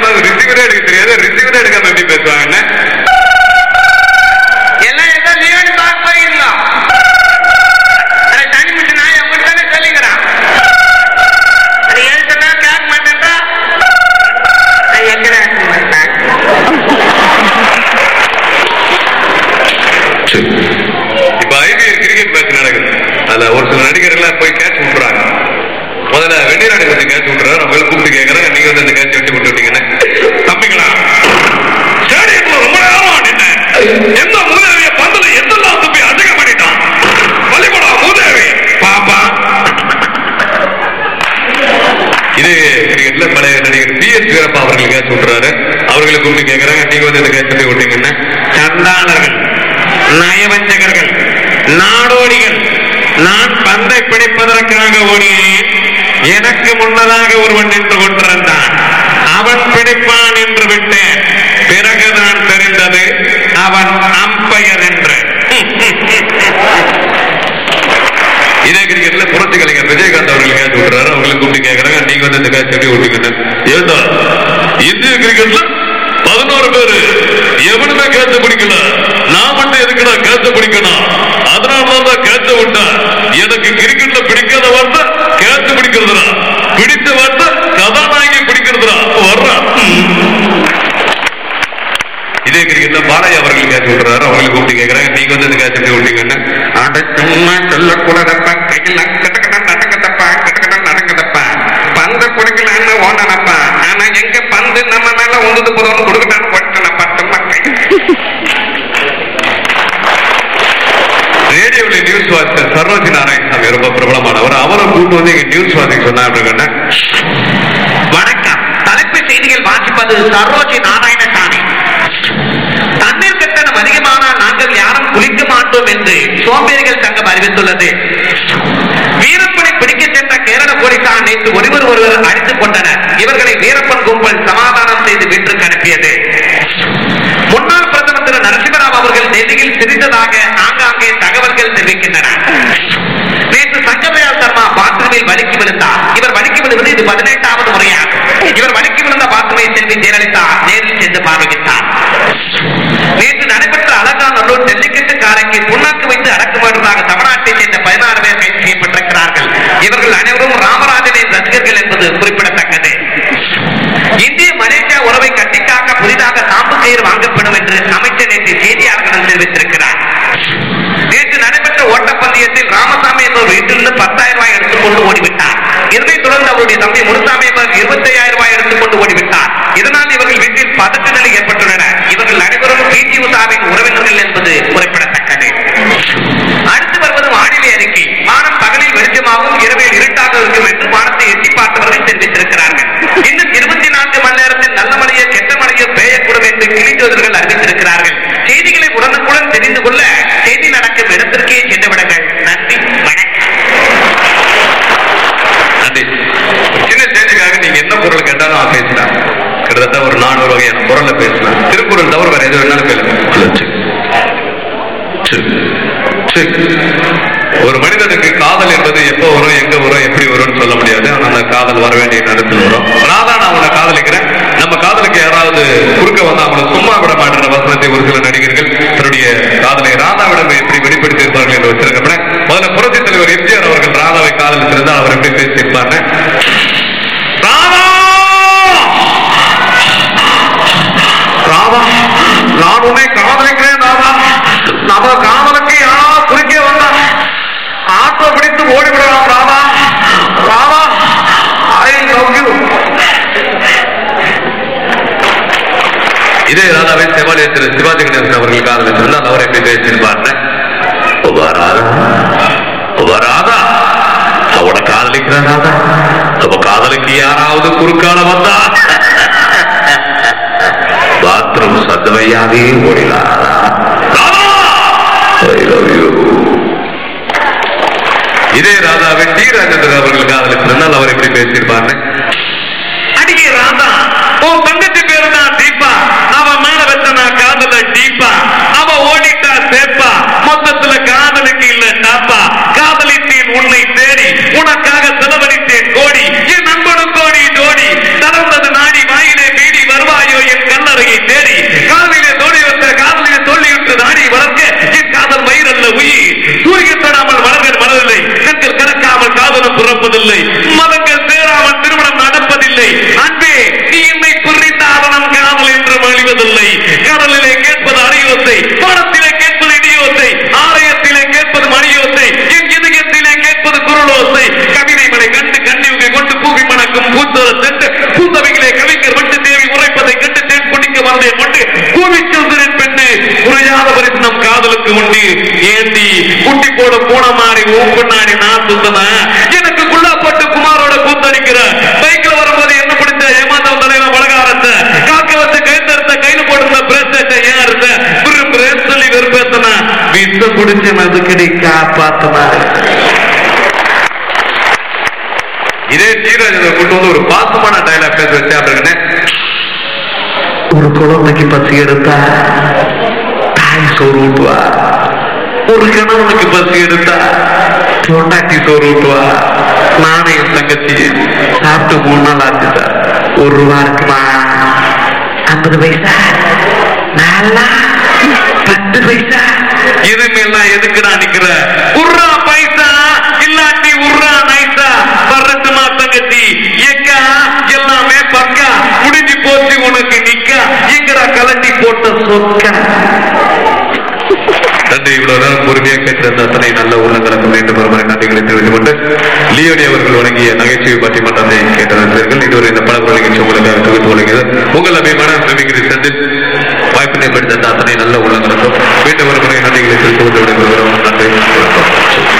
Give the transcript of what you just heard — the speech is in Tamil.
ரிசீவரே எடுக்க தெரியாது. ரிசீவரே எடுக்காம எப்படி எல்லாம் ஏதோ பார்க்க போயிருந்தோம் நான் தானே சொல்லிக்கிறேன். சொன்னா கேட்க. இப்ப ஐபிஎல் கிரிக்கெட் மேட்ச் நடக்குது. அதுல ஒரு சில நடிகர்கள் போய் கேட்ச் விட்டுறாங்க. முதல்ல வெந்நீராடு கொஞ்சம் கேட்ச் விட்டுறாரு. அவங்க கூப்பிட்டு கேட்கறாங்க நீங்க வந்து அந்த கேட்ச் இது கிரிக்கெட்ல பழைய நடிகர் பி எஸ் வீரப்பா அவர்கள் கேட்ச் விட்டுறாரு அவர்களை கூப்பிட்டு கேட்கறாங்க நீங்க வந்து இந்த கேட்ச் வெட்டி சண்டாளர்கள் நயவஞ்சகர்கள் நாடோடிகள் நான் பந்தை பிடிப்பதற்காக ஓடினேன். எனக்கு முன்னதாக ஒருவன் நின்று கொண்டிருந்தான் அவன் பிடிப்பான் என்று விட்டேன் பிறகுதான் தெரிந்தது அவன் அம்பையர் என்று இதே கிரிக்கெட்ல புரட்சி கலைஞர் விஜயகாந்த் அவர்கள் கேட்ச் விட்டுறாரு அவங்களை கூப்பிட்டு கேட்கறாங்க நீங்க வந்து இந்த கேட்ச் எப்படி விட்டீங்கன்னு ஏண்டா? இந்திய கிரிக்கெட்ல பதினோரு பேரு. எவனுமே கேட்ச பிடிக்கல. நான் மட்டும் எதுக்குடா கேட்ச பிடிக்கணும்? அதனாலதான் தான் கேட்ச விட்டேன். எனக்கு கிரிக்கெட்ல பிடிக்காத வார்த்தை கேட்ச பிடிக்கிறதுடா. பிடித்த வார்த்தை கதாநாயகி பிடிக்கிறதுடா. வர்றான் இதே கிரிக்கெட்ல பாலாஜி அவர்கள் கேட்ச் விட்டுறாரு. அவங்களுக்கு கூப்பிட்டு கேட்கறாங்க நீங்க வந்து இந்த விட்டீங்கன்னு அட சும்மா கூட கையில் எல்லாம் மேல போதும் கொடுக்கலான்னு போட்டனப்பா சும்மா ரேடியோவில் நியூஸ் வாசித்த சரோஜி நாராயணசாமி ரொம்ப பிரபலமானவர். அவரை கூட்டு வந்து எங்க நியூஸ் வாசிக்க சொன்னா அப்படின்னா வணக்கம். தலைப்பு செய்திகள் வாசிப்பது சரோஜி நாராயணசாமி தண்ணீர் கட்டணம் அதிகமானால் நாங்கள் யாரும் குளிக்க மாட்டோம் என்று சோம்பேறிகள் சங்கம் அறிவித்துள்ளது. வீரப்பனை பிடிக்க சென்ற கேரள போலீசார் நேற்று ஒருவர் ஒருவர் அடித்துக் கொண்டனர். இவர்களை வீரப்பன் கும்பல் சமாதானம் செய்து வீட்டுக்கு அனுப்பியது. முன்னாள் பிரதமர் திரு நரசிம்மராவ் அவர்கள் டெல்லியில் தெரிந்ததாக ஆங்காங்கே தகவல்கள் தெரிவிக்கின்றன. நான் பேசினேன் கிட்டத்தட்ட ஒரு நானூறு வகையான பொருளை பேசினேன் திருக்குறள் தவிர வேற எது வேணாலும். சரி. ஒரு மனிதனுக்கு காதல் என்பது எப்போ வரும் திரு சிவாஜி கணேசன் அவர்கள் சொன்னால் அவரை எப்படி பேசியிருப்பார் உபா ராதா. உபா ராதா. அவனை காதலிக்கிறேன் ராதா. காதலுக்கு யாராவது குறுக்கால வந்தா? பாத்ரூம் சத்தமையாவே ஓடினாரா இதே ராதாவை டி. ராஜேந்திரன் அவர்கள் காதலித்திருந்தால் அவர் எப்படி பேசியிருப்பாருன்னு? அடியே ராதா உன் தங்கச்சி போவதில்லை மதங்கள் சேராமல் திருமணம் நடப்பதில்லை. அன்பே நீ என்னை புரிந்தால் நம் காதல் என்று வழிவதில்லை. கடலிலே கேட்பது அடியோசை பாடத்திலே கேட்பது இடியோசை ஆலயத்திலே கேட்பது மணியோசை என் இதயத்திலே கேட்பது குரலோசை கவிதை மலை கண்டு கண்ணியுகை கொண்டு பூவி மணக்கும் பூத்தர சென்று பூந்தவைகளே கவிஞர் விட்டு தேவி உரைப்பதை கண்டு தேன் குடிக்க வந்தேன் மட்டு. கூவி செல்கிறேன் பெண்ணு குறையாத பரிசு நம் காதலுக்கு உண்டு ஏந்தி குட்டி போட போன மாதிரி ஊம்புண்ணாடி நான் சுத்தன இதே டி கொண்டு வந்து ஒரு பாசமான டைலாக் பேச வச்சேன். அப்படின்னு ஒரு குழந்தைக்கு பசி எடுத்தா தாய் சோறு ஊட்டுவா. ஒரு கணவனுக்கு பசி எடுத்தா பொண்டாட்டி சோறு ஊட்டுவா. நானே என் தங்கச்சி சாப்பிட்டு மூணு நாள் ஆச்சு சார் ஒரு ரூபா இருக்குமா? ஐம்பது பைசா? நாலா பத்து பைசா? இதுமெல்லாம் எதுக்குடா நிக்கிற? உர்ரா பைசா! அத்தனை நல்ல உள்ளங்கள்.